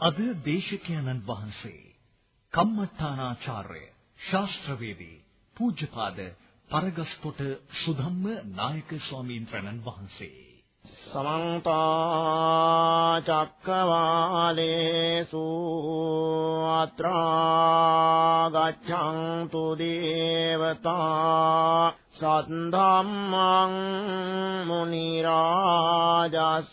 අද දේශකයන්න් වහන්සේ කම්මඨානාචාර්ය ශාස්ත්‍රවේදී පූජ්‍යපාද පරගස්තොට සුධම්ම නායක ස්වාමීන් වහන්සේ. සමන්ත චක්කවාලේසු අත්‍රා ගච්ඡන්තු දේවතා සද්ධම්මං මුනි රාජස්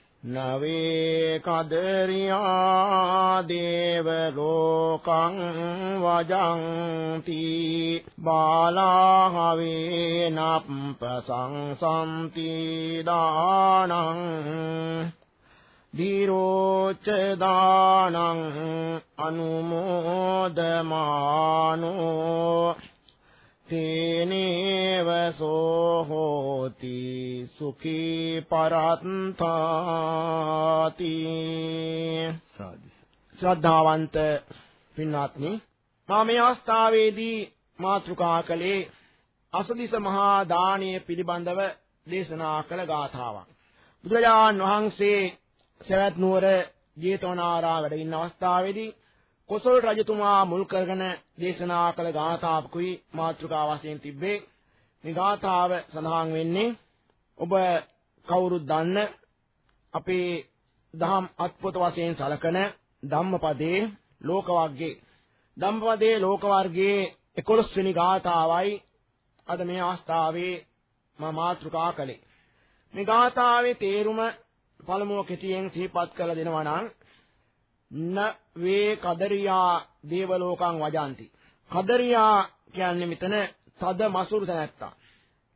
නවේ කදරියා දේව ලෝකං වජಂತಿ බාලාහවේ නප්පසංසම්ති දානං දීරෝච දානං අනුමෝදමානෝ තේනේව සෝ හෝති සුඛී පරත්තාති. ශ්‍රද්ධාවන්ත පින්වත්නි මා මේ අවස්ථාවේදී මාතෘකා කළේ අසදිස මහා දානීය පිළිබඳව දේශනා කළ ගාථාවක්. බුදුරජාන් වහන්සේ සවැත් නුවර ජේතවනාරාම වැඩ ඉන්න අවස්ථාවේදී කොසල් රජතුමා මුල් කරගෙන දේශනා කළ ගාථාවකුයි මාතෘකා වශයෙන් තිබ්බේ. මේ ගාථාව සඳහන් වෙන්නේ ඔබ කවුරුත් දන්න අපේ දහම් අත්පොත වශයෙන් සලකන ධම්මපදේ ලෝක වර්ගයේ ධම්මපදේ ලෝක වර්ගයේ 11 වෙනි ගාථාවයි අද මේ අවස්ථාවේ මම මාතෘකා කළේ. මේ ගාථාවේ තේරුම පළමුව කෙටියෙන් සිහිපත් කළ දෙනවා නම් න වේ කදරියා දේවලෝකං වජාන්ති. කදරියා කියන්නේ මෙතන තද මසුරු තැනැත්තා.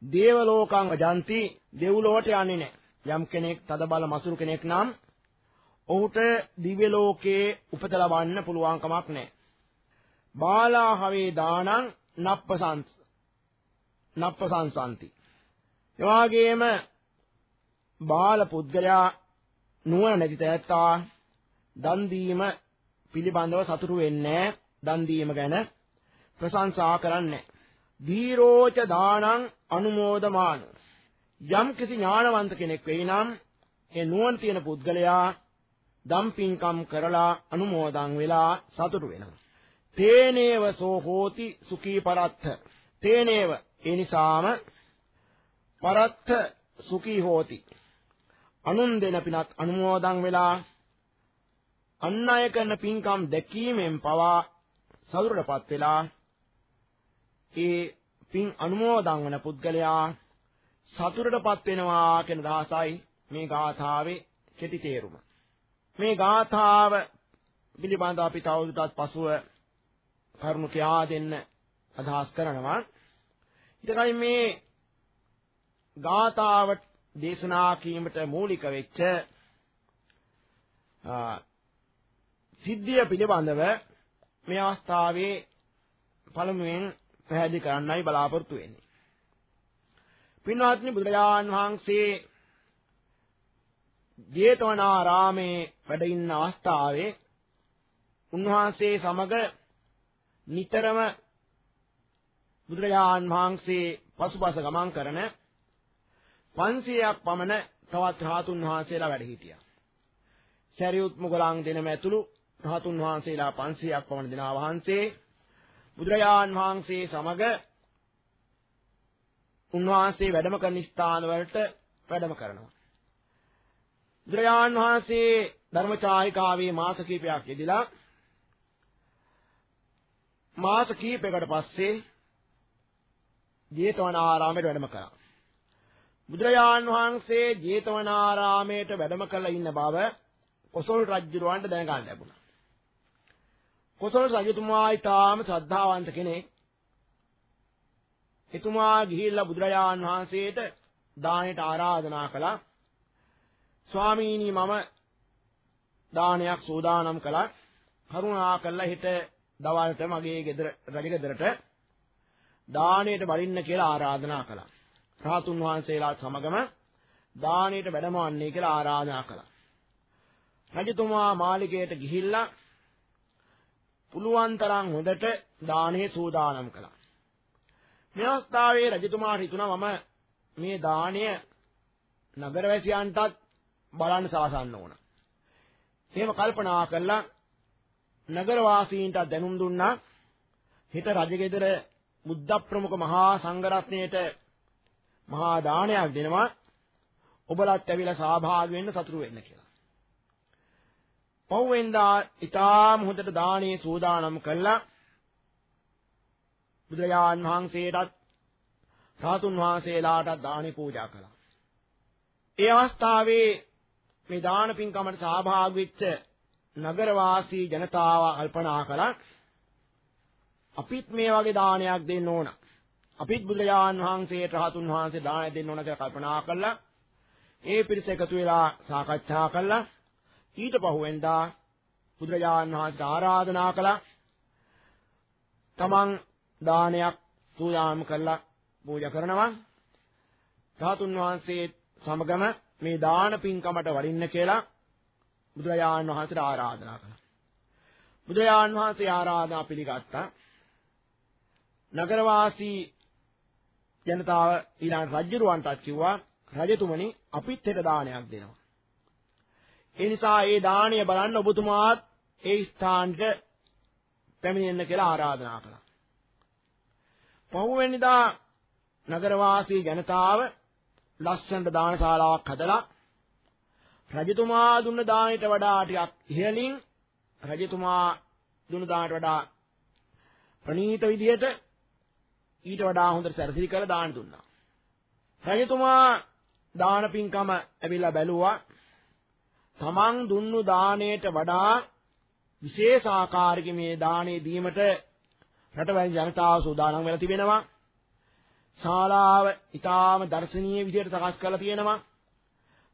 දේවලෝකං වජාන්ති දෙව්ලොවට යන්නේ නැහැ. යම් කෙනෙක් තද බල මසුරු කෙනෙක් නම් ඔහුට දිව්‍ය ලෝකයේ උපත ලබන්න පුළුවන් කමක් නැහැ. බාලාහවේ දානං නප්පසංස නප්පසංසන්ති. එවාගේම බාල පුද්ගලයා නුවණ නැති තැත්තා දන් දීම පිළිබඳව සතුටු වෙන්නේ දන් දීම ගැන ප්‍රශංසා කරන්නේ. දීරෝච දානං අනුමෝදමාන. යම් කිසි ඥානවන්ත කෙනෙක් වෙයි නම් ඒ නුවණ තියෙන පුද්ගලයා දම් පින්කම් කරලා අනුමෝදන් වෙලා සතුටු වෙනවා. තේනේව සෝ හෝති සුඛී පරත්ථ. තේනේව ඒ නිසාම පරත්ථ සුඛී හෝති. අනුන් දෙන පිනත් අනුමෝදන් වෙලා අන් අය කරන පින්කම් දැකීමෙන් පවා සතුටටපත් වෙලා ඒ පින් අනුමෝදන් වන පුද්ගලයා සතුටටපත් වෙනවා කියන දහසයි මේ ගාථාවේ කෙටි තේරුම. මේ ගාථාව පිළිබඳව අපි තවදුරටත් පසුව කරුණු කියා දෙන්න අදහස් කරනවා. ඊටකයි මේ ගාථාව දේශනා කීමට මූලික වෙච්ච සිද්ධිය පිළිබඳව මේ අවස්ථාවේ පළමුවෙන් පැහැදිලි කරන්නයි බලාපොරොත්තු වෙන්නේ. පින්වත්නි බුදුරජාන් වහන්සේ ජේතවනාරාමේ වැඩ ඉන්න අවස්ථාවේ උන්වහන්සේ සමග නිතරම බුදුරජාන් වහන්සේ පසුපස ගමන් කරන 500ක් පමණ තවත් රහතුන් වහන්සේලා වැඩ හිටියා. සරියුත් මුගලන් දෙනම ඇතුළු රහතුන් වහන්සේලා 500ක් පමණ දෙනා වහන්සේ බුදුරජාන් වහන්සේ සමග උන්වහන්සේ වැඩම කරන ස්ථාන වලට වැඩම කරනවා. බුදුරජාන් වහන්සේ ධර්මචාරිකාවේ මාස කිහිපයක් යෙදিলা මාස කිහිපයකට පස්සේ ජේතවනාරාමයට වැඩම කළා. බුදුරජාන් වහන්සේ ජේතවනාරාමයට වැඩම කළ ඉන්න බව කොසල් රජුරවන්ට දැනගන්න ලැබුණා. කොසල් රජතුමා ඊටාම ශ්‍රද්ධාවන්ත කෙනෙක්. එතුමා ගිහිල්ලා බුදුරජාන් වහන්සේට දාණයට ආරාධනා කළා. ස්වාමීනි මම දානයක් සූදානම් කළා. කරුණා කළා හිට දවල්ට මගේ ගෙදර රජගෙදරට දාණයට වඩින්න කියලා ආරාධනා කළා. රාතුන් වහන්සේලා සමගම දාණයට වැඩමවන්නේ කියලා ආරාධනා කළා. රජතුමා මාලිගයට ගිහිල්ලා පුළුවන් තරම් හොඳට දානේ සූදානම් කළා. මේ අවස්ථාවේ රජතුමාට හිතුණා මම මේ දාණය නගරවැසියන්ටත් බලන්න සලසන්න ඕන. එහෙම කල්පනා කළා නගරවාසීන්ට දැනුම් දුන්නා හිත රජගෙදර බුද්ධ ප්‍රමුඛ මහා සංඝරත්නයට මහා දානයක් දෙනවා ඔබලත් ඇවිල්ලා සහභාගී වෙන්න සතුටු වෙන්න කියලා. පහුවෙන්දා ඊටාම හොඳට දානේ සූදානම් කළා. බුදුරජාන් වහන්සේටත් රාතුන් වහන්සේලාටත් දානි පූජා කළා. ඒ අවස්ථාවේ මේ දාන පින්කමට සහභාගී වෙච්ච නගරවාසී ජනතාව කල්පනා කළා අපිත් මේ වගේ දානයක් දෙන්න ඕන. අපිත් බුදුරජාන් වහන්සේට රහතුන් වහන්සේ දානය දෙන්න ඕන කියලා කල්පනා කළා. ඒ පිරිස එකතු වෙලා සාකච්ඡා කළා. ඊට පහුවෙන්දා බුදුරජාන් වහන්සේට ආරාධනා කළා. තමන් දානයක් සූදානම් කළා පූජා කරනවා. රහතුන් වහන්සේ සමගම මේ දාන පින්කමට වඩින්න කියලා බුදුරජාන් වහන්සේට ආරාධනා කළා. බුදුරජාන් වහන්සේ ආරාධනා පිළිගත්තා. නගරවාසී ජනතාව ඊළඟ රජුරවන්ටත් කිව්වා රජතුමනි අපිත් හෙට දානයක් දෙනවා. ඒ නිසා ඒ දාණය බලන්න ඔබතුමාත් ඒ ස්ථානට පැමිණෙන්න කියලා ආරාධනා කළා. පහුවෙනිදා නගරවාසී ජනතාව ලස්සනට දානශාලාවක් හදලා රජතුමා දුන්න දාණයට වඩා ටිකක් ඉහළින් රජතුමා දුන්න දාණයට වඩා ප්‍රණීත විදියට ඊට වඩා හොඳට සැරසිලි කරලා දාන දුන්නා. රජතුමා දාන පින්කම ඇවිල්ලා බැලුවා. තමන් දුන්නු දාණයට වඩා විශේෂ ආකාරයක මේ දාණය දීමට රටවැල් ජනතාව සූදානම් වෙලා තිබෙනවා. ශාලාව ඊටාම දර්ශනීය විදියට සකස් කරලා තියෙනවා.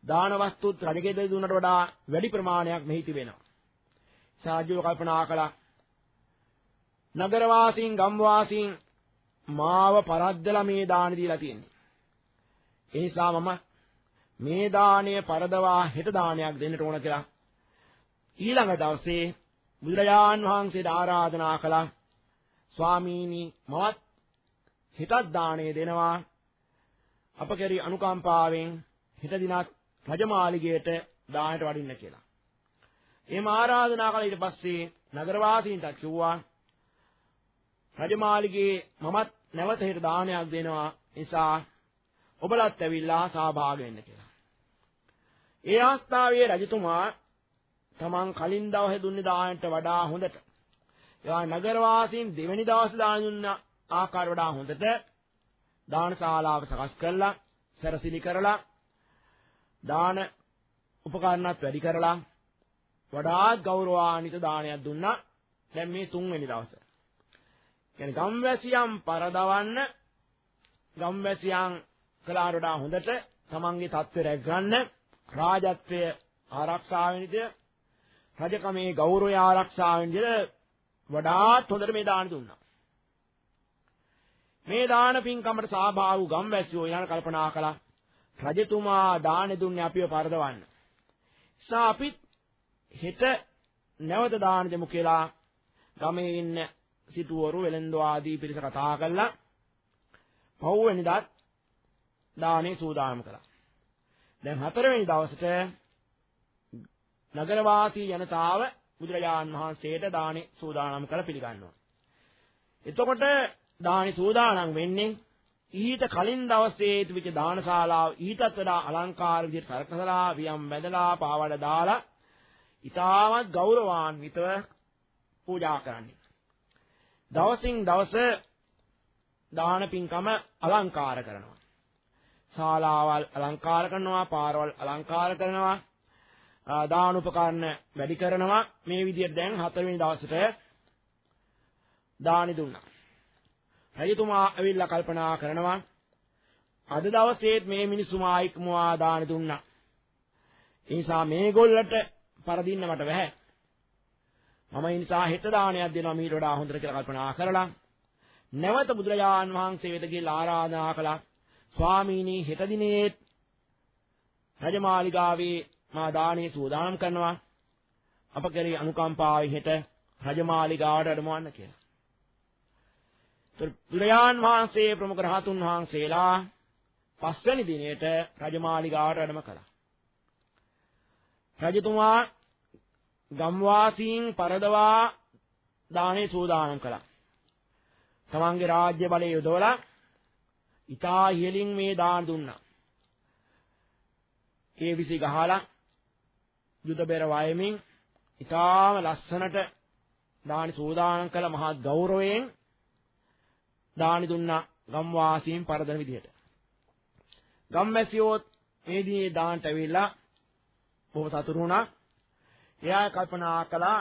දාන වස්තුත් රජගෙදර දුන්නට වඩා වැඩි ප්‍රමාණයක් මෙහි තිබෙනවා. සාජ්‍යව කල්පනා කළා. නගර වාසීන් ගම් වාසීන් මාව පරද්දලා මේ දාන දීලා තියෙන්නේ. ඒ නිසා මම මේ දාණය පරදවා හෙට දානයක් දෙන්නට ඕන කියලා. ඊළඟ දවසේ බුදුරජාන් වහන්සේට ආරාධනා කළා. ස්වාමීනි මමත් හිතත් දාණය දෙනවා. අප කෙරෙහි අනුකම්පාවෙන් හිත දිනක් රජමාලිගයට දාණයට වඩින්න කියලා. එහෙම ආරාධනා කළා. ඊට පස්සේ නගරවාසීන්ට කිව්වා රජමාලිගයේ මමත් නැවත හිට දානයක් දෙනවා. නිසා ඔබලත් ඇවිල්ලා සහභාගී වෙන්න කියලා. ඒ අවස්ථාවේ රජතුමා තමන් කලින් දවසේ දුන්නේ දානට වඩා හොඳට. එයා නගරවාසීන් දෙවෙනි දවසේ දාන දුන්න ආකාර වඩා හොඳට දානශාලාව සකස් කරලා සැරසිලි කරලා දාන උපකරණත් වැඩි කරලා වඩාත් ගෞරවාන්විත දානයක් දුන්නා. දැන් මේ තුන්වෙනි දවසේ. කියන්නේ ගම්වැසියන් පරදවන්න ගම්වැසියන් කලාට වඩා හොඳට තමන්ගේ தත්ත්වය රැකගන්න රාජත්වය ආරක්ෂා වෙන විදිහ රජකමේ ගෞරවය ආරක්ෂා වෙන විදිහ වඩාත් හොඳට මේ දාන දුන්නා. මේ දාන පින්කමට සහභාගී ගම්වැසියෝ ඊළඟ කල්පනා කළා රජතුමා දාන දුන්නේ අපිව පරදවන්න. නිසා අපිත් හෙට නැවත දාන දෙමු කියලා ගමේ ඉන්න සිටුවරු වෙලෙන්දෝ ආදී පිරිස කතා කළා. පහුවෙනිදාත් දානේ සූදානම් කළා. දැන් හතරවෙනි දවසට නගරවාසී ජනතාව බුදුරජාන් වහන්සේට දානේ සූදානම් කර පිළිගන්නවා. එතකොට දානේ සූදානම් වෙන්නේ ඊට කලින් දවසේ තිබිච්ච දානශාලාව ඊටත් වඩා අලංකාර විදිහට සරකසලා වියම් බැඳලා පාවඩ දාලා ඊටමත් ගෞරවාන්විතව පූජා කරන්නේ. දවසින් දවස දාන පින්කම අලංකාර කරනවා. ශාලාවල් අලංකාර කරනවා, පාරවල් අලංකාර කරනවා, දාන උපකරණ වැඩි කරනවා. මේ විදිහට දැන් හතරවෙනි දවසට දානි දුන්නා. රජතුමා ඇවිල්ලා කල්පනා කරනවා අද දවසේත් මේ මිනිස්සු මායික්මවා දානි දුන්නා. ඒ නිසා මේගොල්ලට පරදින්න මට බැහැ. මම ඒ නිසා හෙට දානයක් දෙනවා මීට වඩා හොඳට කියලා කල්පනා කරලා නැවත බුදුරජාන් වහන්සේ වෙත ගිහිල්ලා ආරාධනා කළා. ස්වාමීනි හෙට දිනේ රජමාලිගාවේ මා දානේ සූදානම් කරනවා. අප කෙරෙහි අනුකම්පාවෙන් හෙට රජමාලිගාවට වැඩමවන්න කියලා. බුදුරජාන් වහන්සේ ප්‍රමුඛ රහතුන් වහන්සේලා පස්වැනි දිනේට රජමාලිගාවට වැඩම කළා. රජතුමා ගම්වාසීන් පරදවා දානේ සූදානම් කළා. තමන්ගේ රාජ්‍ය බලය යොදවලා ඊතා ඉහලින් මේ දාන දුන්නා. ඒ විසි ගහලා යුද බෙර වයමින් ඊටාම ලස්සනට දානි සූදානම් කළ මහා ගෞරවයෙන් දානි දුන්නා ගම්වාසීන් පරදන විදිහට. ගම්මැසියෝත් මේ දිනේ දානට ඇවිල්ලා බොහොම සතුටු වුණා. එයා කල්පනා කළා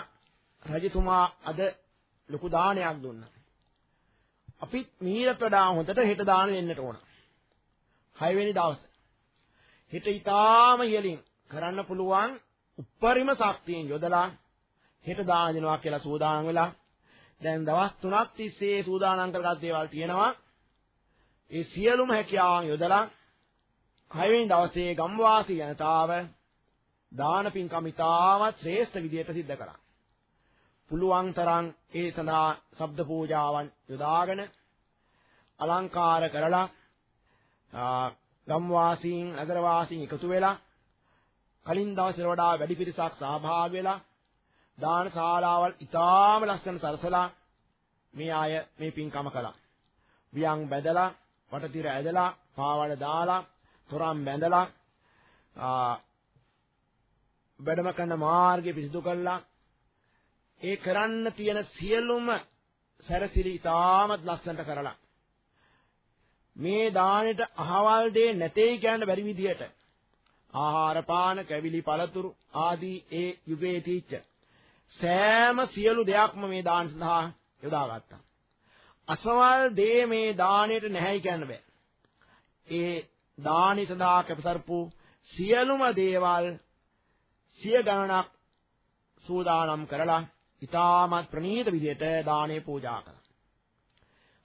රජතුමා අද ලොකු දානයක් දුන්නා. අපිත් මීට වඩා හොඳට හෙට දාන දෙන්නට ඕන. 6 වෙනි දවසේ. හෙට ඊටාම ඉහලින් කරන්න පුළුවන් උප්පරිම ශක්තියෙන් යොදලා හෙට දාන දෙනවා කියලා සූදානම් වෙලා දැන් දවස් 3ක් තිස්සේ සූදානම් කරගත් දේවල් තියෙනවා. ඒ සියලුම හැකියාවන් යොදලා 6 වෙනි දවසේ ගම්වාසී ජනතාව දාන පින්කම් ඉතාමත් ශ්‍රේෂ්ඨ විදියට සිද්ධ කළා. පුළුවන් තරම් ඒ සඳහා ශබ්ද පූජාවන් යොදාගෙන අලංකාර කරලා ගම්වාසීන් නගරවාසීන් එකතු වෙලා කලින් දවසේ වඩා වැඩි පිරිසක් සහභාගී වෙලා දාන ශාලාවල් ඉතාම ලස්සන සරසලා මේ අය මේ පින්කම කළා. වියන් බැදලා, වටතිර ඇදලා, පාවඩ දාලා, තොරම් බැඳලා වැඩම කරන මාර්ගය පිසිදු කළා. ඒ කරන්න තියෙන සියලුම සැරසිලි ඉතාමත් ලස්සනට කරලා මේ දානෙට අහවල් දෙේ නැtei කියන්න බැරි විදියට ආහාර පාන කැවිලි පළතුරු ආදී ඒ යුගයේ තීච්ච සෑම සියලු දෙයක්ම මේ දාන සඳහා යොදාගත්තා. අසවල් දේ මේ දාණයට නැහැයි කියන්න බෑ. ඒ දානි සඳහා කැපසරපු සියලුම දේවල් සිය ගණනක් සූදානම් කරලා ඊටමත් ප්‍රණීත විදියට දානේ පූජා කළා.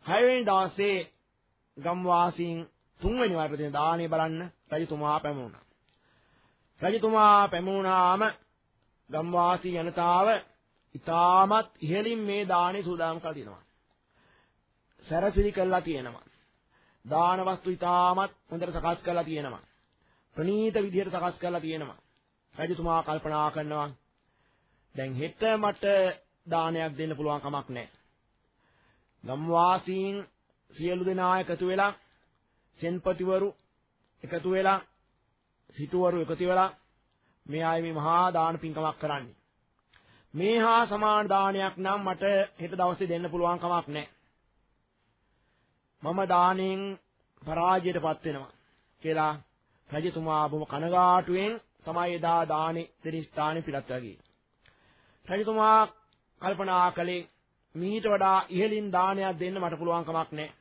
හයවෙනි දවසේ ගම්වාසීන් තුන්වෙනි වරට දෙන දානේ බලන්න රජතුමා පැමුණා. රජතුමා පැමුණාම ගම්වාසී ජනතාව ඊටමත් ඉහළින් මේ දානේ සූදානම් කරලා තියෙනවා. සැරසිලි කරලා තියෙනවා. දාන වස්තු ඊටමත් හොඳට සකස් කරලා තියෙනවා. ප්‍රණීත විදිහට සකස් කරලා තියෙනවා. රජතුමා කල්පනා කරනවා දැන් හෙට මට දානයක් දෙන්න පුළුවන් කමක් නැහැ. ගම්වාසීන් සියලු දෙනා එකතු වෙලා සෙන්පතිවරු එකතු වෙලා සිටුවරු එකතු වෙලා මේ ආයේ මේ මහා දාන පින්කමක් කරන්නේ. මේ හා සමාන දානයක් නම් මට හෙට දවසේ දෙන්න පුළුවන් කමක් නැහැ. මම දාණයෙන් පරාජයටපත් වෙනවා කියලා රජතුමා බොහොම කනගාටුවෙන් තමයි එදා දානේ දෙන ස්ථානෙ පිටත්වා ගියේ. රජතුමා කල්පනා කළේ මීට වඩා ඉහළින් දානයක් දෙන්න මට පුළුවන් කමක් නැහැ.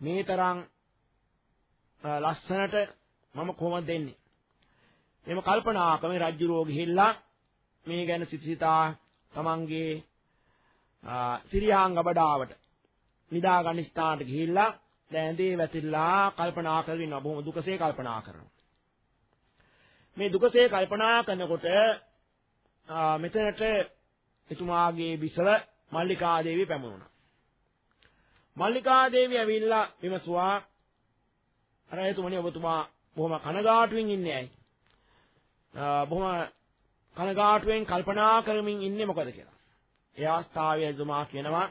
මේ තරම් ලස්සනට මම කොහොමද දෙන්නේ? එම කල්පනා කමේ රජ්ජුරෝ ගිහිල්ලා මේ ගැන සිතා තමන්ගේ සිරියාංග බඩාවට නිදා ගන්න ස්ථානට ගිහිල්ලා දැඳේ වැතිරලා කල්පනා කරගෙන ඉන්නවා බොහොම දුකසේ කල්පනා කරනවා මේ දුකසේ කල්පනා කරනකොට මෙතනට එතුමාගේ බිසව මල්ලිකා දේවිය පැමුණා මල්ලිකා දේවිය ඇවිල්ලා විමසුවා අර එතුමනි ඔබතුමා බොහොම කනගාටුවෙන් ඉන්නේ ඇයි බොහොම කනගාටුවෙන් කල්පනා කරමින් ඉන්නේ මොකද කියලා. ඒ අවස්ථාවේ එතුමා කියනවා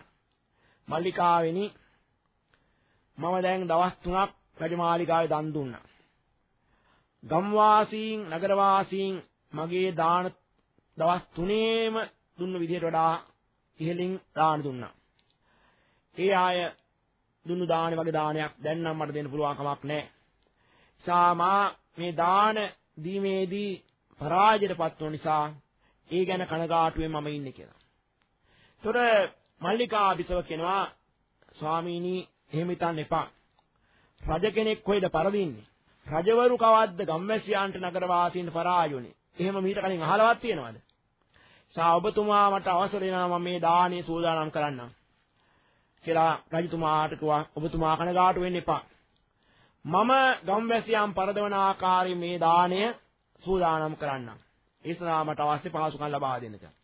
මල්ලිකාවෙනි මම දැන් දවස් 3ක් රජමාලිගාවේ දන් දුන්නා. ගම්වාසීන් නගරවාසීන් මගේ දාන දවස් 3ේම දුන්න විදිහට වඩා ඉහළින් දාන දුන්නා. ඒ අය දුන්නු දාන වගේ දානයක් දැන් නම් මට දෙන්න පුළුවන් කමක් නැහැ. සාමා මේ දාන දීමේදී පරාජයටපත් වුන නිසා ඒ ගැන කනගාටුවෙන් මම ඉන්නේ කියලා. ඒතර මල්ලිකා බිසව කියනවා ස්වාමීනි එහෙම හිතන්න එපා. රජ කෙනෙක් කොයිද පරදින්නේ? රජවරු කවද්ද ගම්වැසියන්ට නගර වාසීන්ට පරායුනේ? එහෙම මීට කලින් අහලවත් තියෙනවද? සා ඔබතුමා මට අවසර දෙනවා මම මේ දානේ සූදානම් කරන්නම්. කියලා රජතුමාට කිව්වා ඔබතුමා කනගාටු වෙන්න එපා. මම ගම්වැසියන් පරදවන ආකාරයේ මේ දාණය සූදානම් කරන්නම්. ඒ සඳහා මට අවශ්‍ය පහසුකම් ලබා දෙන්න කියලා.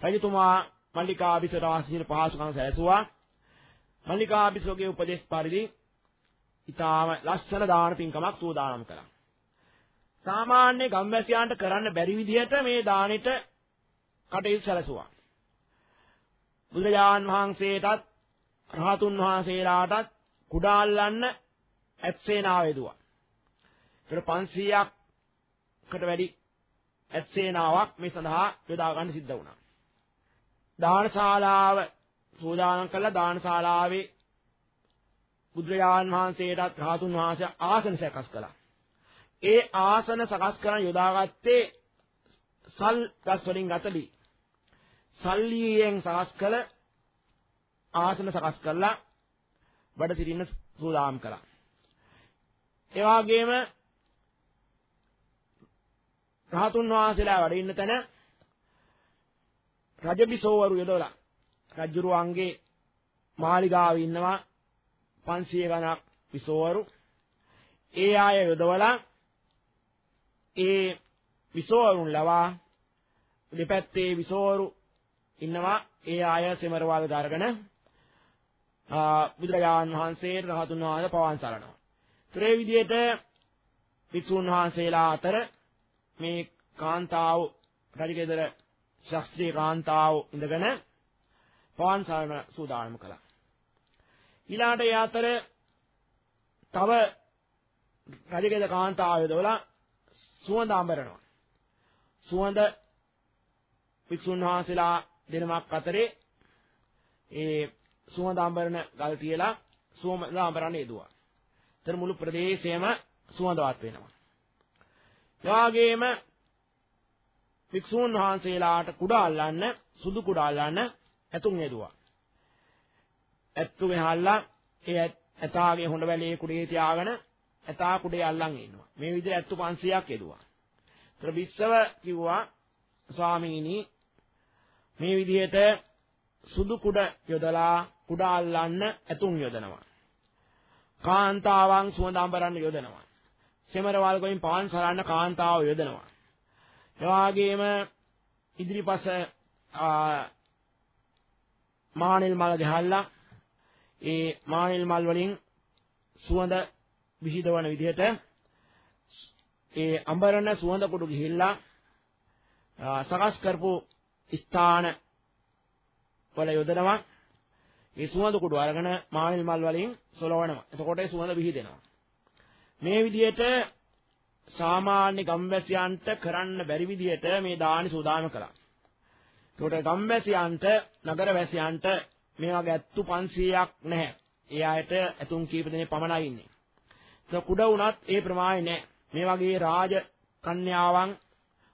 රජතුමා මල්ලිකා බිසවට අවශ්‍ය පහසුකම් සැලසුවා. මල්ලිකා බිසෝගේ උපදේශ පරිදි ඊටාම ලස්සන දාන පින්කමක් සූදානම් කළා. සාමාන්‍ය ගම්වැසියන්ට කරන්න බැරි විදිහට මේ දානෙට කටයුතු සැලසුවා. බුදුරජාන් වහන්සේටත් රහතුන් වහන්සේලාටත් කුඩා අල්ලන්න ඇත්සේනාව යදුවා. ඒතර 500කට වැඩි ඇත්සේනාවක් මේ සඳහා යොදා ගන්න සිද්ධ වුණා. දානශාලාව සූදානම් කළා දානශාලාවේ බුදුරජාන් වහන්සේටත් රහතුන් වහන්සේ ආසන සකස් කළා. ඒ ආසන සකස් කරන් යොදාගත්තේ සල් ගස් වලින් ගතලි. සල්ලියෙන් සකස් කළ ආසන සකස් කළා වැඩ සිටින්න සූදානම් කළා. ඒ වගේම රහතුන් වහන්සේලා වැඩ ඉන්න තැන රජබිසෝවරු යදවලා රජුරුවන්ගේ මාලිගාවේ ඉන්නවා 500 ගණක් විසෝවරු ඒ අය යොදවලා ඒ විසෝවරුන් ලවා දෙපැත්තේ විසෝවරු ඉන්නවා ඒ අය සෙමරවාද දරගෙන බුදුරජාන් වහන්සේ රහතුන් වහන්සේ පවන් සරනවා. ත්‍රේ විදියට වික්ෂුන් වහන්සේලා අතර මේ කාන්තාව රජගෙදර ශාස්ත්‍රීය කාන්තාව ඉඳගෙන පවන් සරණ සූදානම් කළා. ඊළාට ඒ අතර තව රජගෙදර කාන්තාව යොදවලා සුවඳ අඹරනවා. සුවඳ වික්ෂුන් වහන්සේලා දෙනමක් අතරේ ඒ සුවඳ අඹරන ගල් තියලා සුවඳ අඹරන්න යෙදුවා. ඒතර මුළු ප්‍රදේශයම සුවඳවත් වෙනවා. එවාගෙම වික්ෂූන් වහන්සේලාට කුඩා අල්ලන්න සුදු කුඩා අල්ලන්න ඇතුන් යෙදුවා. ඇත්තු මෙහල්ලා ඒ ඇතාගේ හොඬ වැලේ කුඩේ තියාගෙන ඇතා කුඩේ අල්ලන් ඉන්නවා. මේ විදිහට ඇත්තු 500ක් යෙදුවා. ඒතර බිස්සව කිව්වා ස්වාමීනි මේ විදිහට සුදු කුඩ යොදලා කුඩ අල්ලන්න ඇතුන් යොදනවා. කාන්තාවන් සුවඳ අඹරන්න යොදනවා. සෙමරවල් ගොයින් පාන් සරන්න කාන්තාව යොදනවා. එවාගෙම ඉදිරිපස මානෙල් මල් ගහලා ඒ මානෙල් මල් වලින් සුවඳ විහිදවන විදිහට ඒ අඹරන සුවඳ කුඩු ගිහිල්ලා සකස් කරපු ස්ථාන වල යොදනවා ඒ සුවඳ කුඩු අරගෙන මානෙල් මල් වලින් සොලවනවා. එතකොට ඒ සුවඳ විහිදෙනවා. මේ විදිහට සාමාන්‍ය ගම්වැසියන්ට කරන්න බැරි විදිහට මේ දානි සූදානම් කළා. ඒකට ගම්වැසියන්ට නගරවැසියන්ට මේ වගේ ඇත්තු 500ක් නැහැ. ඒ අයට ඇතුන් කීප දෙනෙක් පමණයි ඉන්නේ. ඒක කුඩ වුණත් ඒ ප්‍රමාණය නැහැ. මේ වගේ රාජ කන්‍යාවන්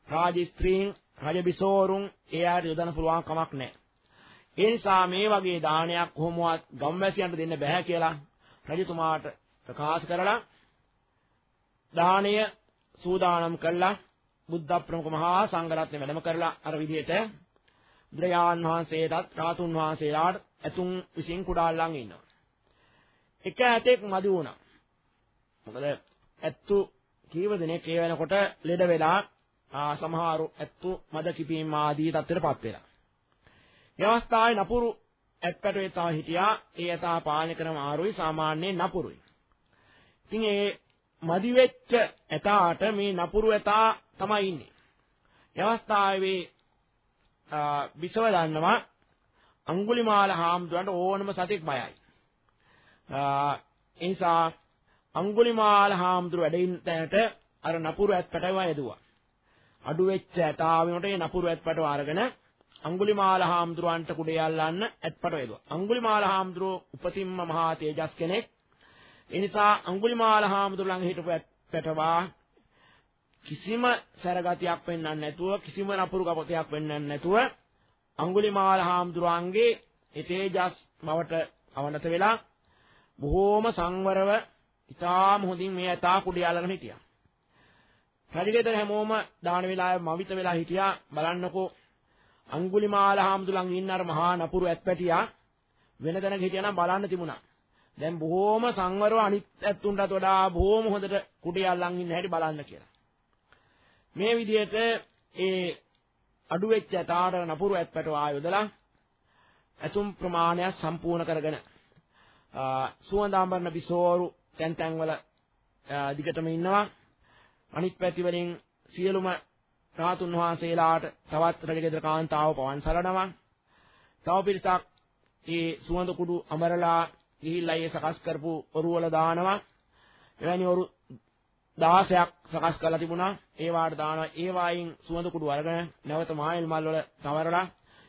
රාජ ස්ත්‍රීන් රජ බිසෝරුන් ඒ අයට යොදන්න පුළුවන් කමක් නැහැ. ඒ නිසා මේ වගේ දානයක් කොහොමවත් ගම්වැසියන්ට දෙන්න බෑ කියලා රජතුමාට ප්‍රකාශ කරලා දානය සූදානම් කළා බුද්ධ ප්‍රමුඛ මහා සංඝරත්නය වැඩම කරලා අර විදිහට බුදුරජාන් වහන්සේටත් රාතුන් වහන්සේලාට ඇතුන් විසින් කුඩාල්ලන් ඉන්නවා. එක ඇතෙක් මදි වුණා. මොකද ඇත්තු කීව දෙනෙක් ඒ වෙනකොට ලෙඩ වෙලා සමහරු ඇත්තු මද කිපීම් ආදී තත්ත්වයටපත් වෙලා. මේ අවස්ථාවේ නපුරු ඇත්පැටේ තව හිටියා. ඒ යථා පාලනය කරන ආරුයි සාමාන්‍යයෙන් නපුරුයි. ඉතින් ඒ මදි වෙච්ච ඇතාට මේ නපුරු ඇතා තමයි ඉන්නේ. ඒ අවස්ථාවේ විසව දන්නවා අඟුලිමාල හාමුදුරන්ට ඕනම සතෙක් බයයි. ඒ නිසා අඟුලිමාල හාමුදුර වැඩ ඉන්න තැනට අර නපුරු ඇත්පැටව යදුවා. අඩු වෙච්ච ඇතාවිනට ඒ නපුරු ඇත්පැටව අරගෙන අඟුලිමාල හාමුදුරුවන්ට කුඩේ අල්ලන්න ඇත්පට වේදුවා. අඟුලිමාල හාමුදුරුව උපතින්ම මහා තේජස් කෙනෙක්. ඒ නිසා අඟුලිමාල හාමුදුරුව ළඟ හිටපු ඇත්පටවා කිසිම සැරගතියක් වෙන්නන්නේ නැතුව කිසිම නපුරු කපතයක් වෙන්නන්නේ නැතුව අඟුලිමාල හාමුදුරුවන්ගේ ඒ තේජස් බවට අවනත වෙලා බොහෝම සංවරව ඉතාම හොඳින් මේ ඇතා කුඩේ අල්ලගෙන හිටියා. රජගෙදර හැමෝම දාන වෙලාවේ මවිත වෙලා හිටියා බලන්නකෝ අඟුලිමාල හාමුදුරන් ඉන්න අර මහා නපුරු ඇත්පැටියා වෙන තැනක හිටියනම් බලන්න තිබුණා. දැන් බොහෝම සංවරව අනිත් ඇත්තුන්ටත් වඩා බොහෝම හොඳට කුඩේ අල්ලන් ඉන්න හැටි බලන්න කියලා. මේ විදිහට ඒ අඩු වෙච්ච ඇතාට නපුරු ඇත්පැට ආයොදලා ඇතුම් ප්‍රමාණයක් සම්පූර්ණ කරගෙන සුවඳාඹරන බිසෝරු තැන් තැන්වල දිගටම ඉන්නවා අනිත් පැති වලින් සියලුම රාතුන් වහන්සේලාට තවත් රජගෙදර කාන්තාව පවන් සරනවා. තව පිරිසක් ඒ සුවඳ කුඩු අමරලා ගිහිල්ලා ඒ සකස් කරපු ඔරු වල දානවා. එවැනි ඔරු 16ක් සකස් කරලා තිබුණා. ඒ වාට දානවා. ඒ වායින් සුවඳ කුඩු අරගෙන නැවත මායිල් මල් වල තවරලා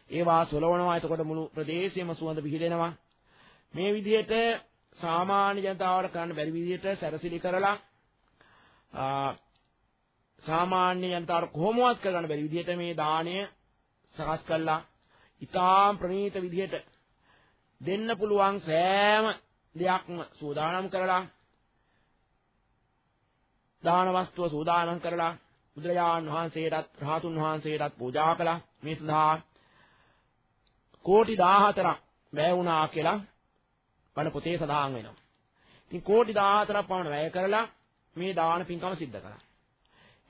ඒවා සොලවනවා. එතකොට මුළු ප්‍රදේශයේම සුවඳ පිහිදෙනවා. මේ විදිහට සාමාන්‍ය ජනතාවට කරන්න බැරි විදිහට සැරසිලි කරලා සාමාන්‍ය ජනතාවට කොහොමවත් කරගන්න බැරි විදිහට මේ දාණය සකස් කළා. ඊටාම් ප්‍රණීත විදිහට දෙන්න පුළුවන් සෑම දෙයක්ම සූදානම් කරලා දාන වස්තුව සූදානම් කරලා බුදුරජාන් වහන්සේටත් රහතුන් වහන්සේටත් පූජා කළා. මේ සඳහා කෝටි 14ක් වැය වුණා කියලා බණ පොතේ සඳහන් වෙනවා. ඉතින් කෝටි 14ක් පමණ වැය කරලා මේ දාන පින්කම සිද්ධ කළා.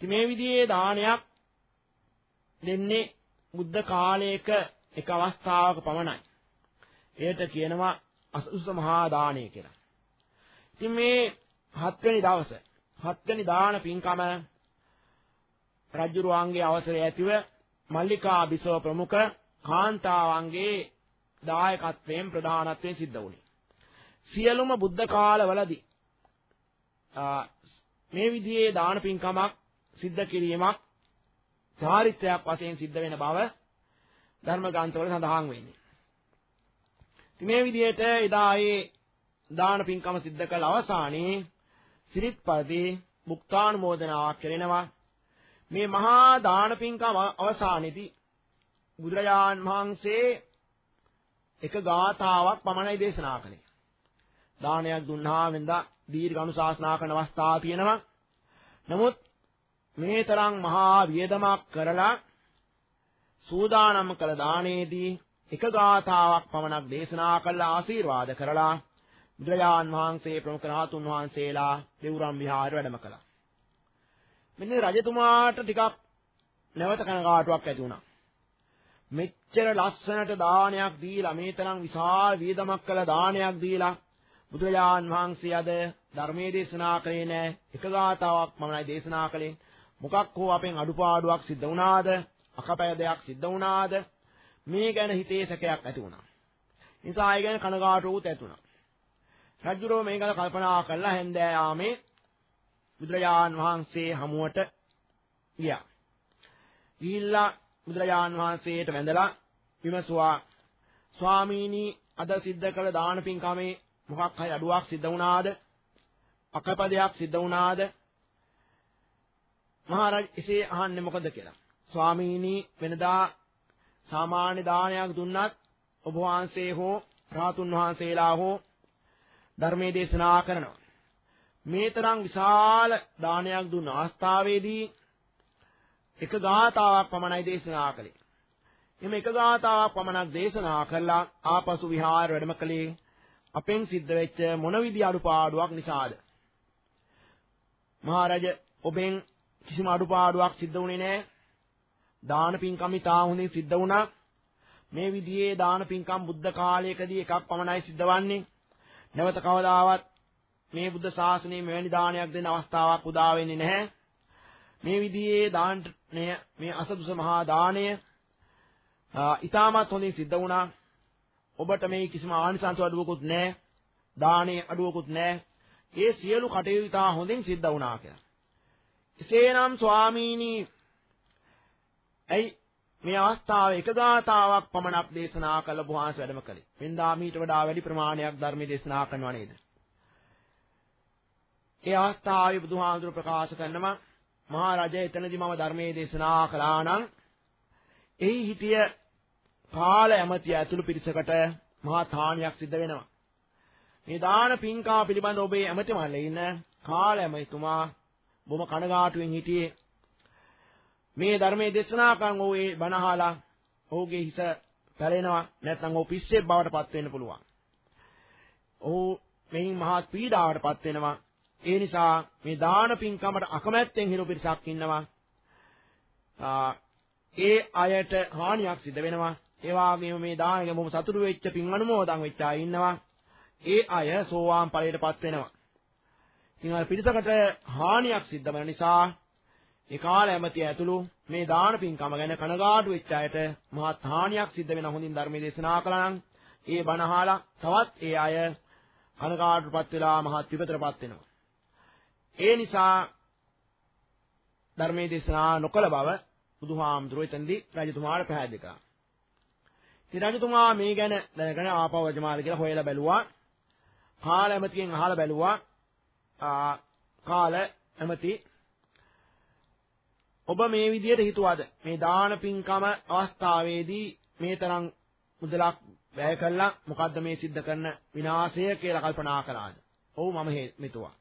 ඉතින් මේ විදිහේ දානයක් දෙන්නේ බුද්ධ කාලයක එක අවස්ථාවක පමණයි. ඒකට කියනවා අසුස මහා දානය කියලා. ඉතින් මේ හත්වෙනි දවස හත්වෙනි දාන පින්කම රජුරුවන්ගේ අවසරය ඇතිව මල්ලිකා බිසව ප්‍රමුඛ කාන්තාවන්ගේ දායකත්වයෙන් ප්‍රධානත්වයෙන් සිද්ධ වුණේ. සියලුම බුද්ධ කාලවලදී මේ විදිහේ දාන පින්කමක් සිද්ධ කිරීමක් චාරිත්‍රයක් වශයෙන් සිද්ධ වෙන බව ධර්ම ග්‍රන්ථවල සඳහන් වෙන්නේ. ඉතින් මේ විදිහට එදා ඒ දාන පින්කම සිද්ධ කළ අවසානයේ සිරිත් පදේ මුක්තානුමෝදනාවක් කෙරෙනවා. මේ මහා දාන පින්කම අවසානයේදී බුදුරජාන් වහන්සේ එක ගාථාවක් පමණයි දේශනා කළේ. දානයක් දුන්නා වෙනදා දීර්ඝ අනුශාසනා කරන අවස්ථා තියෙනවා. නමුත් මේ තරම් මහා වියදමක් කරලා සූදානම් කළ දානයේදී එක ගාථාවක් පමණක් දේශනා කළ ආශිර්වාද කරලා බුදුරජාන් වහන්සේ ප්‍රමුඛ රහතුන් වහන්සේලා දෙවුරම් විහාර වැඩම කළා. මෙන්න රජතුමාට ටිකක් නැවත කනගාටුවක් ඇති වුණා. මෙච්චර ලස්සනට දානයක් දීලා මේ තරම් විශාල වියදමක් කළ දානයක් දීලා බුදුරජාන් වහන්සේ අද ධර්මයේ දේශනා කළේ නැහැ. එක ගාතාවක් මමයි දේශනා කළේ. මොකක් හෝ අපෙන් අඩුපාඩුවක් සිද්ධ වුණාද? අකපැදයක් සිද්ධ වුණාද? මේ ගැන හිතේ සැකයක් ඇති වුණා. නිසා ඒ ගැන කනගාටුවුත් ඇති වුණා. රජුරෝ මේ ගැන කල්පනා කළා හැන්දෑ යාමේ බුදුරජාන් වහන්සේ හමුවට ගියා. ගිහිල්ලා බුදුරජාන් වහන්සේට වැඳලා විමසුවා ස්වාමීනි අද සිද්ධ කළ දාන පින්කමේ මොකක් හරි අඩුවක් සිද්ධ වුණාද? අකපදයක් සිද්ධ වුණාද? මහරජ එසේ අහන්නේ මොකද කියලා. ස්වාමීනි වෙනදා සාමාන්‍ය දානයක් දුන්නත් ඔබ වහන්සේ හෝ රාතුන් වහන්සේලා හෝ ධර්මයේ දේශනා කරනවා. මේ තරම් විශාල දානයක් දුන්න අවස්ථාවේදී එක ගාතාවක් පමණයි දේශනා කළේ. එමෙ එක ගාතාවක් පමණක් දේශනා කළා ආපසු විහාර වැඩම කළේ අපෙන් සිද්ධ වෙච්ච මොන විදි අඩුපාඩුවක් නිසාද? මහරජ ඔබෙන් කිසිම අඩුපාඩුවක් සිද්ධ වුණේ නැහැ. දාන පින්කම් ඉතා හොඳින් සිද්ධ වුණා. මේ විදිහේ දාන පින්කම් බුද්ධ කාලයකදී එකක් පමණයි සිද්ධවන්නේ. නැවත කවදාවත් මේ බුද්ධ ශාසනයේ මෙවැනි දානයක් දෙන්න අවස්ථාවක් උදා වෙන්නේ නැහැ. මේ විදිහේ දානය මේ අසදුස මහා දාණය ඊටමත් හොඳින් සිද්ධ වුණා. ඔබට මේ කිසිම ආනිසංස අඩුවකුත් නැහැ. දානේ අඩුවකුත් නැහැ. ඒ සියලු කටයුතු ඉතා හොඳින් සිද්ධ වුණා කියලා. එසේනම් ස්වාමීනි ඇයි මේ අවස්ථාවේ එක ගාතාවක් පමණක් දේශනා කළ බුහාස වැඩම කළේ. වෙනදා මීට වඩා වැඩි ප්‍රමාණයක් ධර්මයේ දේශනා කරනවා නේද? ඒ අවස්ථාවේ බුදුහාමුදුර ප්‍රකාශ කරනවා මහා රජය එතනදී මම ධර්මයේ දේශනා කළා නම් එහි හිටිය කාල ඇමතිය ඇතුළු පිරිසකට මහා තානියක් සිද්ධ වෙනවා. මේ දාන පින්කා පිළිබඳ ඔබේ ඇමතිමල්ලේ ඉන්න කාල ඇමතුමා බොම කනගාටුවෙන් හිටියේ මේ ධර්මයේ දේශනා කරන් ඔහු ඒ බණ අහලා ඔහුගේ හිස පැලෙනවා නැත්නම් ඔහු පිස්සෙක් බවට පත් වෙන්න පුළුවන්. ඔහු මෙයින් මහත් පීඩාවට පත් වෙනවා. ඒ නිසා මේ දාන පින්කමට අකමැත්තෙන් හිරු පිරිසක් ඉන්නවා. ඒ අයට හානියක් සිදු වෙනවා. ඒ වගේම මේ දානගේ බොහොම සතුටු වෙච්ච පින් අනුමෝදන් වෙච්ච අය ඉන්නවා. ඒ අය සෝවාන් ඵලයටපත් වෙනවා. ඉතින් අර පිරිසකට හානියක් සිද්ධ වෙන නිසා ඒ කාල ඇමතිය ඇතුළු මේ දාන පින්කම ගැන කනගාටු වෙච්ච අයට මහත් හානියක් සිද්ධ වෙන හොඳින් ධර්මයේ දේශනා කළා නම් ඒ බණ අහලා තවත් ඒ අය කනගාටුපත් වෙලා මහත් විපතටපත් වෙනවා. ඒ නිසා ධර්මයේ දේශනා නොකළ බව බුදුහාමුදුරුවෝ එතෙන්දී රජතුමාට පැහැදිලි කළා. ඉතින් රජතුමා මේ ගැන දැනගෙන ආපහු රජමාල කියලා හොයලා බැලුවා. කාල ඇමතිගෙන් අහලා බැලුවා. කාල ඇමති ඔබ මේ විදියට හිතුවද මේ දාන පින්කම අවස්ථාවේදී මේ තරම් මුදලක් වැය කළා මොකද්ද මේ සිද්ධ කරන විනාශය කියලා කල්පනා කළාද? ඔව් මම හිතුවා.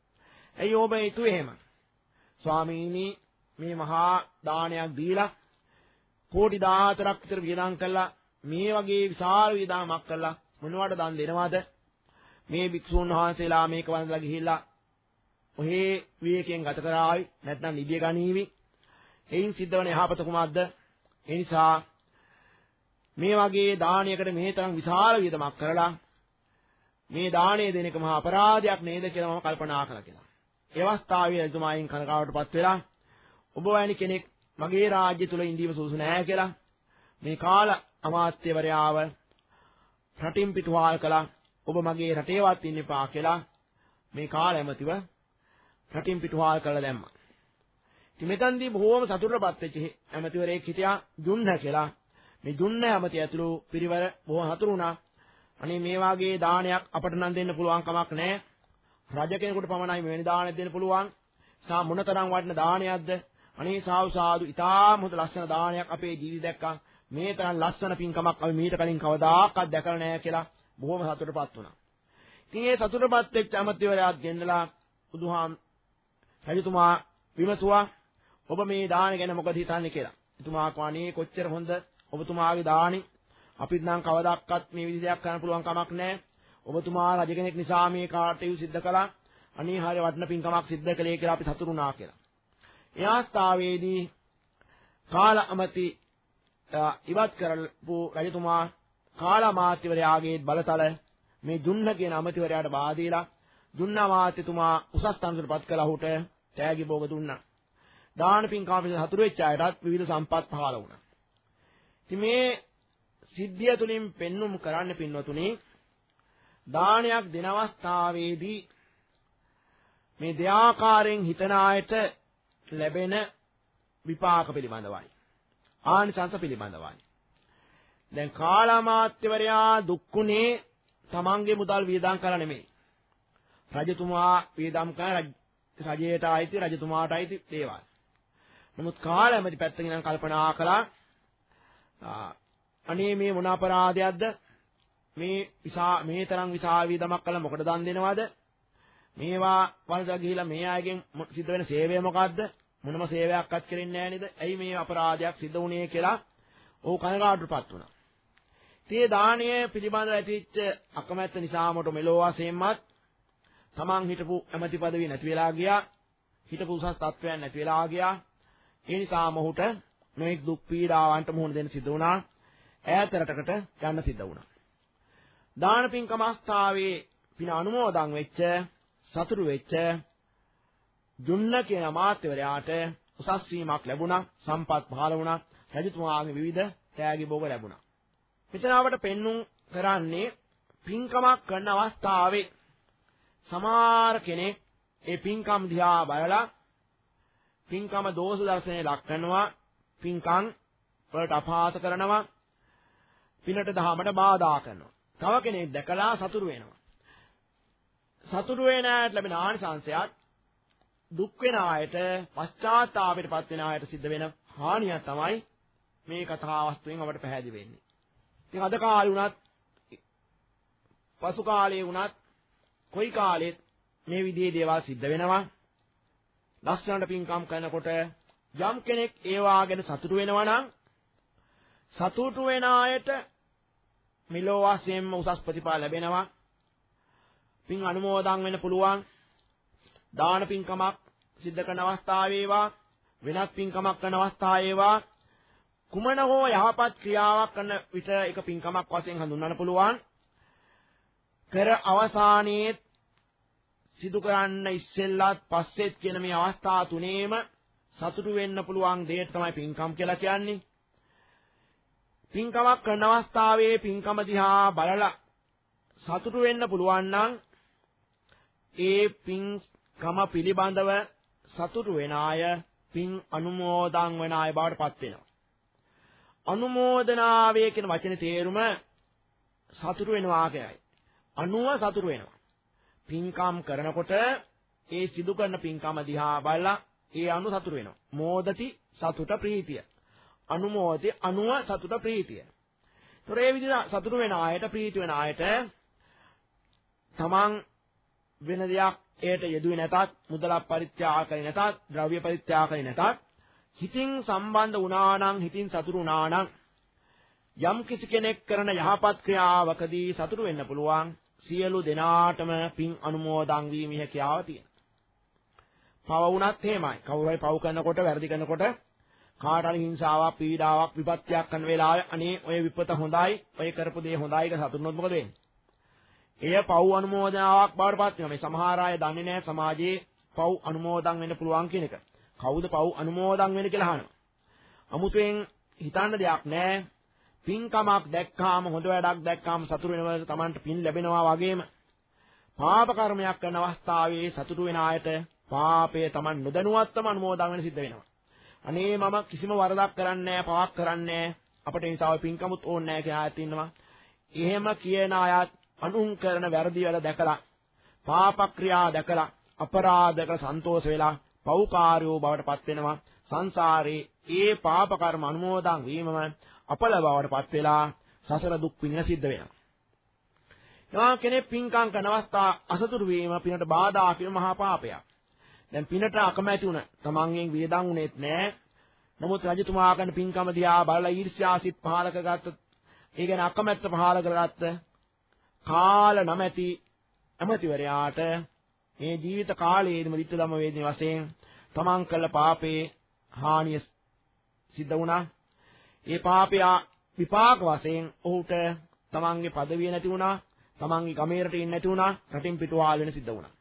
ඇයි ඔබ හිතුවේ එහෙම? ස්වාමීනි මේ මහා දානයක් දීලා කෝටි 14ක් විතර වියදම් කළා මේ වගේ විශාල වියදමක් කළා මොනවට දන් දෙනවද? මේ භික්ෂුන් වහන්සේලා මේක වන්දලා ගිහිල්ලා ඔහේ විවේකයෙන් ගත කරාවි නැත්නම් නිදිය ගනීවි එයින් සිද්ධ වන යහපත කුමක්ද? ඒ නිසා මේ වගේ දානයකට මේ තරම් විශාල වියදමක් කරලා මේ දාණය දෙන එක මහා අපරාධයක් නේද කියලා මම කල්පනා කළා කියලා. ඒ අවස්ථාවේ එතුමායින් කනකාවටපත් වෙලා ඔබ වැනි කෙනෙක් මගේ රාජ්‍ය තුල ඉඳීම සුදුසු නෑ කියලා මේ කාල අමාත්‍යවරයාව රටින් පිටුවාල් කළා. ඔබ මගේ රටේවත් ඉන්න එපා කියලා මේ කාල ඇමතිව රටින් පිටුවාල් කළා දැම්මා. ඉතින් මෙතනදී බොහෝම සතුටටපත් වෙච්ච ඇමතිවරයෙක් හිටියා ජුන්න කියලා. මේ ජුන්න ඇමති ඇතුළු පිරිවර බොහොම හතුරු වුණා. අනේ මේ වාගේ දානයක් අපට නම් දෙන්න පුළුවන් කමක් නැහැ. රජ කෙනෙකුට පමණයි මෙවැනි දානයක් දෙන්න පුළුවන්. සා මොනතරම් වටින දානයක්ද? අනේ සාදු සාදු ඉතාම හොඳ ලස්සන දානයක් අපේ ජීවිතේ දැක්කා. මේ තරම් ලස්සන පින්කමක් අපි මීට කලින් කවදාකවත් දැකලා නැහැ කියලා බොහොම සතුටටපත් වුණා. ඉතින් ඒ සතුටටපත් වෙච්ච අමතිවරයාත් ගෙන්නලා බුදුහාම් රජතුමා විමසුවා ඔබ මේ දාන ගැන මොකද හිතන්නේ කියලා. එතුමා කවණේ කොච්චර හොඳ ඔබතුමාගේ දානි අපිත් නම් කවදාවත් මේ විදිහ දෙයක් කරන්න පුළුවන් කමක් නැහැ. ඔබතුමා රජ කෙනෙක් නිසා මේ කාර්යය සිද්ධ කළා. අනේ හරිය වටින පින්කමක් සිද්ධ කළේ කියලා අපි සතුටු වුණා කියලා. ඒ අවස්ථාවේදී කාල අමති ඉවත් කරපු රජතුමා කාලමාත්‍යවරයාගේ බලතල මේ ජුන්න කියන අමතිවරයාට බාදීලා ජුන්න අමාත්‍යතුමා උසස් තනතුරපත් කළ ඔහුට තෑගි භෝග දුන්නා. දාන පින්කම් පිළිබඳ හතුරු වෙච්ච අයටත් විවිධ සම්පත් පහළ වුණා. ඉතින් මේ සිද්ධිය තුලින් පෙන්눔 කරන්න පින්වතුනි දානයක් දෙන අවස්ථාවේදී මේ දෙආකාරයෙන් හිතන අයට ලැබෙන විපාක පිළිබඳවයි. ආනිසංස පිළිබඳවයි. දැන් කාලාමාත්‍යවරයා දුක්ුණේ තමන්ගේ මුදල් වියදම් කරලා නෙමෙයි. රජතුමා වියදම් කරන රජයට අයිති රජතුමාට අයිති දේවල්. නමුත් කාලැමැති පැත්තකින් නම් කල්පනා කළා අනේ මේ මොන අපරාධයක්ද මේ විසා මේ තරම් විශාල වීදමක් කළා මොකටද දන් දෙනවද? මේවා වලදා ගිහිලා මේ අයගෙන් සිද්ධ වෙන සේවය මොකද්ද? මොනම සේවයක්වත් කෙරෙන්නේ නැහැ නේද? ඇයි මේ අපරාධයක් සිද්ධ වුණේ කියලා ඔහු කනගාටුපත් වුණා. තේ දාණය පිළිබඳව ඇතිවෙච්ච අකමැත්ත නිසාමට මෙලෝ වශයෙන්මත් තමන් හිටපු ඇමති පදවිය නැති වෙලා ගියා. හිටපු උසස් තත්වයන් නැති වෙලා ගියා. ඒ නිසා මොහුට නොඑක් දුක් පීඩාවන්ට මුහුණ දෙන්න සිද්ධ වුණා. ඈතරටකට යන්න සිද්ධ වුණා. දාන පින්කම අවස්ථාවේ පින අනුමෝදන් වෙච්ච සතුරු වෙච්ච දුන්න කියන මාත්‍යවරයාට උසස් වීමක් ලැබුණා සම්පත් පහළ වුණා රජතුමාගේ විවිධ ත්‍යාගි භෝග ලැබුණා මෙතනවට පෙන්눔 කරන්නේ පින්කමක් කරන අවස්ථාවේ සමහර කෙනෙක් ඒ පින්කම් දිහා බලලා පින්කම දෝෂ දර්ශනය ලක් කරනවා පින්කම් වලට අපහාස කරනවා. පිනට දහමට බාධා කරනවා. තව කෙනෙක් දැකලා සතුරු වෙනවා. සතුරු වෙන අයට ලැබෙන ආනිසංසයත් දුක් වෙන අයට පශ්චාත්තාපයටපත් වෙන අයට සිද්ධ වෙන හානිය තමයි මේ කතාවස්තුවෙන් අපට පැහැදිලි වෙන්නේ. ඉතින් අද කාලේ වුණත් පසු කාලේ වුණත් කොයි කාලෙත් මේ විදිහේ දේවල් සිද්ධ වෙනවා. ලස්සනට පින්කම් කරනකොට යම් කෙනෙක් ඒවා ගැන සතුටු වෙනවා නම් සතුටු වෙන අයට මිලෝ වශයෙන්ම උසස් ප්‍රතිඵල ලැබෙනවා. පින් අනුමෝදන් වෙන්න පුළුවන්. දාන පින්කමක් සිද්ධ කරන අවස්ථාවේවා වෙනත් පින්කමක් කරන අවස්ථාවේවා කුමන හෝ යහපත් ක්‍රියාවක් කරන විට එක පින්කමක් වශයෙන් හඳුන්වන්න පුළුවන්. කර අවසානයේ සිදු කරන්න ඉස්සෙල්ලත් පස්සෙත් කියන මේ අවස්ථා තුනේම සතුටු වෙන්න පුළුවන් දෙයට තමයි පින්කම් කියලා කියන්නේ. පින්කමක් කරන අවස්ථාවේ පින්කම දිහා බලලා සතුටු වෙන්න පුළුවන් නම් ඒ පින්කම පිළිබඳව සතුටු වෙන අය පින් අනුමෝදන් වෙන අය බවට පත් වෙනවා. අනුමෝදනාවේ කියන වචනේ තේරුම සතුටු වෙනවා කියයි. අනුව සතුටු වෙනවා. පින්කම් කරනකොට ඒ සිදු කරන පින්කම දිහා බලලා ඒ අනු සතුටු වෙනවා. මෝදති සතුට ප්‍රීතිය. අනුමෝදති අනුව සතුට ප්‍රීතිය. ඒතොර ඒ විදිහට සතුටු වෙන ආයත ප්‍රීති වෙන ආයත තමන් වෙන දෙයක් එයට යෙදුවේ නැතත් මුදලක් පරිත්‍යාග කරේ නැතත් ද්‍රව්‍ය පරිත්‍යාග කරේ නැතත් හිතින් සම්බන්ධ වුණා නම් හිතින් සතුටු වුණා නම් යම් කිසි කෙනෙක් කරන යහපත් ක්‍රියාවකදී සතුටු වෙන්න පුළුවන් සියලු දෙනාටම පින් අනුමෝදන් වීම හැකියාව තියෙනවා. පව වුණත් එහෙමයි. කවුරු හරි පව කරනකොට වැරදි කරනකොට කාට හරි හිංසාවක් පීඩාවක් විපත්තියක් කරන වෙලාවේ අනේ ඔය විපත හොඳයි ඔය කරපු දේ හොඳයි කියලා සතුටුනොත් මොකද වෙන්නේ? එය පව් අනුමෝදනාවක් බවට පත් වෙනවා. මේ සමහර අය දන්නේ නැහැ සමාජයේ පව් අනුමෝදන් වෙන්න පුළුවන් කියන එක. කවුද පව් අනුමෝදන් වෙන්නේ කියලා අහනවා. අමුතුවෙන් හිතන්න දෙයක් නැහැ. පින්කමක් දැක්කාම හොඳ වැඩක් දැක්කාම සතුටු වෙනවා තමන්ට පින් ලැබෙනවා වගේම පාප කර්මයක් කරන අවස්ථාවේ සතුටු වෙන අයට පාපය තමන් නොදැනුවත්වම අනුමෝදන් වෙන සිද්ධ වෙනවා. අනේ මම කිසිම වරදක් කරන්නේ නැහැ, පවක් කරන්නේ නැහැ. අපිට ඒ තව පින්කමුත් ඕනේ නැහැ කියලා ආයත් ඉන්නවා. එහෙම කියන අයත් අනුන් කරන වැරදි වැඩ දැකලා පාප ක්‍රියා දැකලා අපරාධක සන්තෝෂ වෙලා පෞකාරයෝ බවට පත් වෙනවා. සංසාරේ ඒ පාප කර්ම අනුමෝදන් වීමම අපල බවට පත් වෙලා සසර දුක් විඳින සිද්ධ වෙනවා. එනවා කෙනෙක් පින්කම් කරන අවස්ථා අසතුරු වීම පිනට බාධා කියන මහා පාපයක්. දැන් පිනට අකමැති වුණ තමන්ගෙන් වියදම් උනේත් නැහැ. නමුත් රජතුමා කරන පින්කම දිහා බලලා ඊර්ෂ්‍යාසිත පහල කරගත්ත ඒ කියන්නේ අකමැත්ත පහල කරගත්ත කාල නැමැති ඇමතිවරයාට මේ ජීවිත කාලයේදීම ditta ධම්ම වේදින වශයෙන් තමන් කළ පාපේ හානිය සිද්ධ වුණා. ඒ පාපය විපාක වශයෙන් ඔහුට තමන්ගේ পদවිය නැති වුණා. තමන්ගේ ගමේරට ඉන්නේ නැති වුණා. රටින් පිටුවාල් වෙන සිද්ධ වුණා.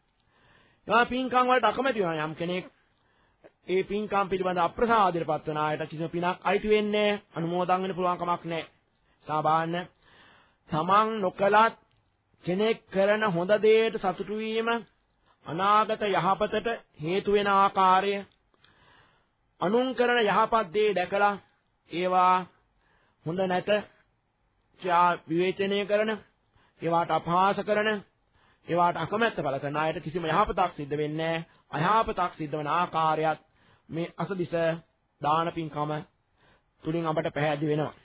එයා පින්කම් වලට අකමැති වෙනවා යම් කෙනෙක් ඒ පින්කම් පිළිබඳ අප්‍රසාදයටපත් වන අයට කිසිම පිනක් අයිති වෙන්නේ අනුමෝදන් වෙන්න පුළුවන් කමක් නැහැ. සාබාන්න තමන් නොකලත් කෙනෙක් කරන හොඳ දෙයට සතුටු වීම අනාගත යහපතට හේතු වෙන ආකාරය අනුන් කරන යහපත් දේ දැකලා ඒවා හොඳ නැත කියා විවේචනය කරන ඒවාට අපහාස කරන ඒවාට අකමැත්ත පළ කරන අයට කිසිම යහපතක් සිද්ධ වෙන්නේ නැහැ අයහපතක් සිද්ධ වන ආකාරයත් මේ අසදිස දාන පින්කම තුලින් අපට පැහැදිලි වෙනවා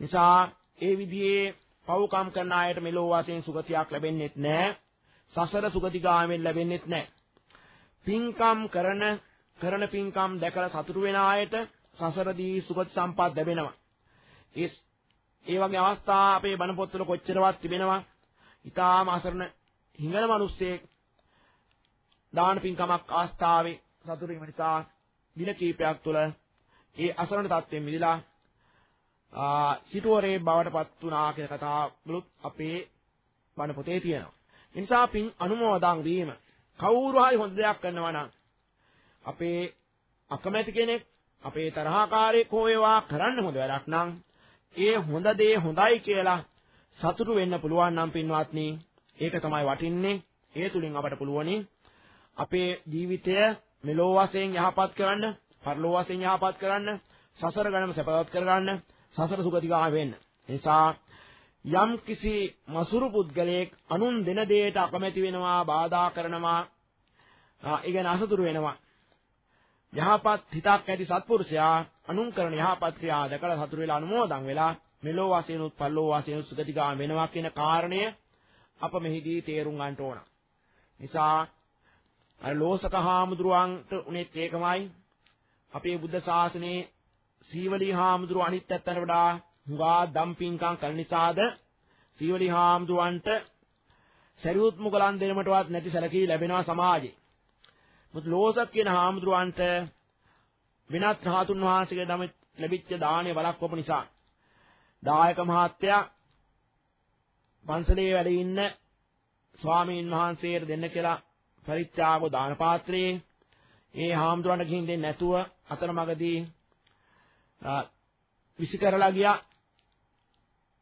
නිසා ඒ විදිහේ පව්කම් කරන අයට මෙලෝ වශයෙන් සුගතියක් ලැබෙන්නේත් නැහැ. සසර සුගතිගාමෙන් ලැබෙන්නේත් නැහැ. පින්කම් කරන කරන පින්කම් දැකලා සතුටු වෙන අයට සසරදී සුගති සම්පත් ලැබෙනවා. ඒ ඒ වගේ අවස්ථා අපේ බණ පොත්වල කොච්චරවත් තිබෙනවා. ඊටාම අසරණ හිඟන මිනිස්සෙක් දාන පින්කමක් ආස්ථාවේ සතුටු වීම නිසා දින කීපයක් තුළ ඒ අසරණ තත්ත්වයෙන් මිදලා සිටුවරේ බවට පත් වුණා කියන කතාවලුත් අපේ බණ පොතේ තියෙනවා. ඒ නිසා පින් අනුමෝදන් වීම කවුරු හරි හොඳ දෙයක් කරනවා නම් අපේ අකමැති කෙනෙක් අපේ තරහකාරයෙක් හෝ ඒවා කරන්න හොඳ වැඩක් නම් ඒ හොඳ දේ හොඳයි කියලා සතුටු වෙන්න පුළුවන් නම් පින්වත්නි ඒක තමයි වටින්නේ ඒ තුලින් අපට පුළුවනි අපේ ජීවිතය මෙලෝ වශයෙන් යහපත් කරන්න පරලෝ වශයෙන් යහපත් කරන්න සසර ගණම සැපවත් කරගන්න සසර සුගතිගාම වෙන්න. නිසා යම් කිසි මසුරු පුද්ගලයෙක් අනුන් දෙන දෙයට අකමැති වෙනවා බාධා කරනවා ඒ කියන්නේ අසතුරු වෙනවා යහපත් හිතක් ඇති සත්පුරුෂයා අනුන් කරන යහපත් ක්‍රියා දැකලා සතුරු වෙලා අනුමෝදන් වෙලා මෙලෝ වාසයෙන් උත් පල්ලෝ වාසයෙන් උත් සුගතිගාම වෙනවා කියන කාරණය අප මෙහිදී තේරුම් ගන්න ඕන. නිසා අර ලෝසක හාමුදුරුවන්ට උනේත් ඒකමයි අපේ බුද්ධ ශාසනයේ සීවලී හාමුදුරුව අනිත් පැත්තට වඩා හුඟා දම්පින්කම් කරන නිසාද සීවලී හාමුදුරුවන්ට සරියුත් මුගලන් දෙනමටවත් නැති සැලකී ලැබෙනවා සමාජේ. මුත් ලෝසක් කියන හාමුදුරුවන්ට වෙනත් රහතුන් වහන්සේගේ දම ලැබිච්ච දාණය වළක්වපු නිසා දායක මහත්තයා පන්සලේ වැඩ ඉන්න ස්වාමීන් වහන්සේට දෙන්න කියලා පරිත්‍යාග දාන පාත්‍රයේ ඒ හාමුදුරන්ට ගිහින් දෙන්නේ නැතුව අතරමඟදී විසි කරලා ගියා.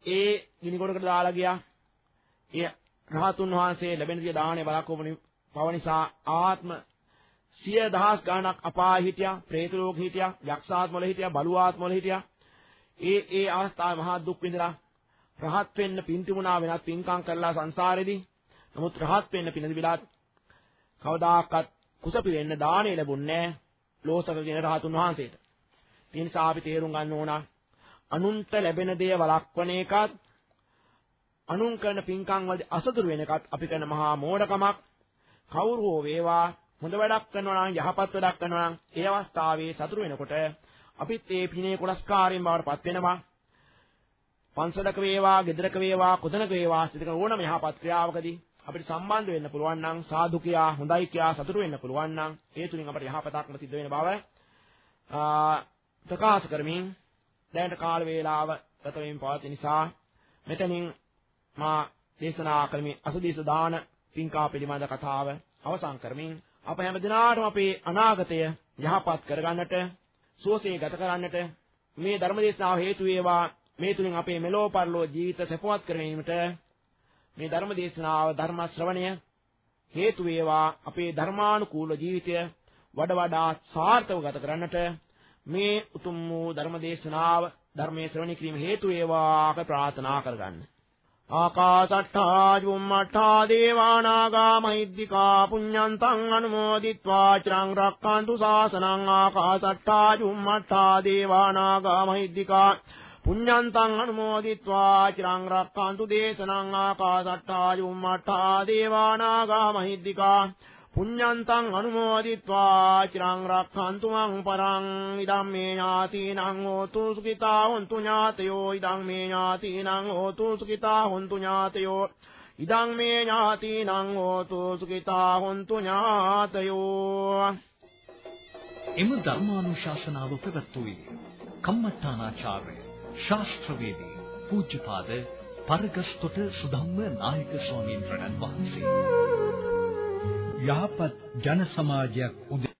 ඒ ගිනි ගොඩකට දාලා ගියා. ඒ රහතුන් වහන්සේ ලැබෙන දිය දාහනේ බලකෝපනි පව නිසා ආත්ම සිය දහස් ගණක් අපාය හිටියා പ്രേත ලෝක හිටියා යක්ෂාත්ම වල හිටියා බලුආත්ම වල හිටියා. ඒ ඒ අවස්ථාවේ මහා දුක් විඳලා රහත් වෙන්න පින් තිබුණා වෙනත් පින්කම් කරලා සංසාරේදී. නමුත් රහත් වෙන්න පින දිවිලාත් කවදාකවත් කුසපි වෙන්න දාණය ලැබුණේ ලෝසක කියන රහතුන් වහන්සේට. ඒ නිසා අපි තේරුම් ගන්න ඕන අනුන්ට ලැබෙන දේ වළක්වන එකත් අනුන් කරන පින්කම් වලදී අසතුරු වෙන එකත් අපි කරන මහා මෝඩකමක්. කවුරු හෝ වේවා හොඳ වැඩක් කරනවා නම් යහපත් වැඩක් කරනවා නම් ඒ අවස්ථාවේ සතුරු වෙනකොට අපිත් ඒ පිනේ කොලස්කාරයෙන් බවට පත් වෙනවා. පන්සලක වේවා, ගෙදරක වේවා, කොතනක වේවා සිදු කරන ඕනම යහපත් ක්‍රියාවකදී අපිට සම්බන්ධ වෙන්න පුළුවන් නම් සාදු කියා, හොඳයි කියා සතුටු වෙන්න පුළුවන් නම් ඒ තුලින් අපට යහපතක්ම සිද්ධ වෙන බව ප්‍රකාශ කරමින් දැනට කාල වේලාව ගත වෙමින් පවතින නිසා මෙතනින් මා දේශනා කරමි අසදීස දාන පින්කා පිළිබඳ කතාව අවසන් කරමින් අප හැම දිනාටම අපේ අනාගතය යහපත් කරගන්නට සුවසේ ගත කරන්නට මේ ධර්ම දේශනාව හේතු වේවා. මේ තුලින් අපේ මෙලෝ පරලෝ ජීවිත සැපවත් කර ගැනීමට මේ ධර්ම දේශනාව ධර්ම ශ්‍රවණය හේතු වේවා. අපේ ධර්මානුකූල ජීවිතය වඩ වඩා සාර්ථකව ගත කරන්නට මේ උතුම් වූ ධර්ම දේශනාව ධර්මයේ ශ්‍රවණය කිරීම හේතු වේවා. කියලා ප්‍රාර්ථනා කරගන්න. ආකාශට්ඨා චුම්මට්ඨා දේවානාගා මහිද්దికා පුඤ්ඤන්තං අනුමෝදිත්වා චිරං රක්칸තු සාසනං ආකාශට්ඨා චුම්මට්ඨා දේවානාගා මහිද්దికා පුඤ්ඤන්තං අනුමෝදිත්වා චිරං රක්칸තු දේශනං ආකාශට්ඨා චුම්මට්ඨා දේවානාගා මහිද්దికා පුඤ්ඤන්තං අනුමෝදිත්වා චිරං රක්ඛන්තු මං පරං ඉදම් මේ ඥාතිනං හෝතු සුඛිතා හොන්තු ඥාතයෝ ඉදම් මේ ඥාතිනං හෝතු සුඛිතා හොන්තු ඥාතයෝ ඉදං මේ ඥාතිනං හෝතු සුඛිතා හොන්තු ඥාතයෝ එම ධර්මානුශාසනාව පැවැත්වුවේ කම්මඨානාචාර්ය ශාස්ත්‍රවේදී පූජ්‍යපාද පරගස්තොට සුධම්ම නායක ස්වාමීන් වහන්සේ යහපත් ජන සමාජයක් උදේ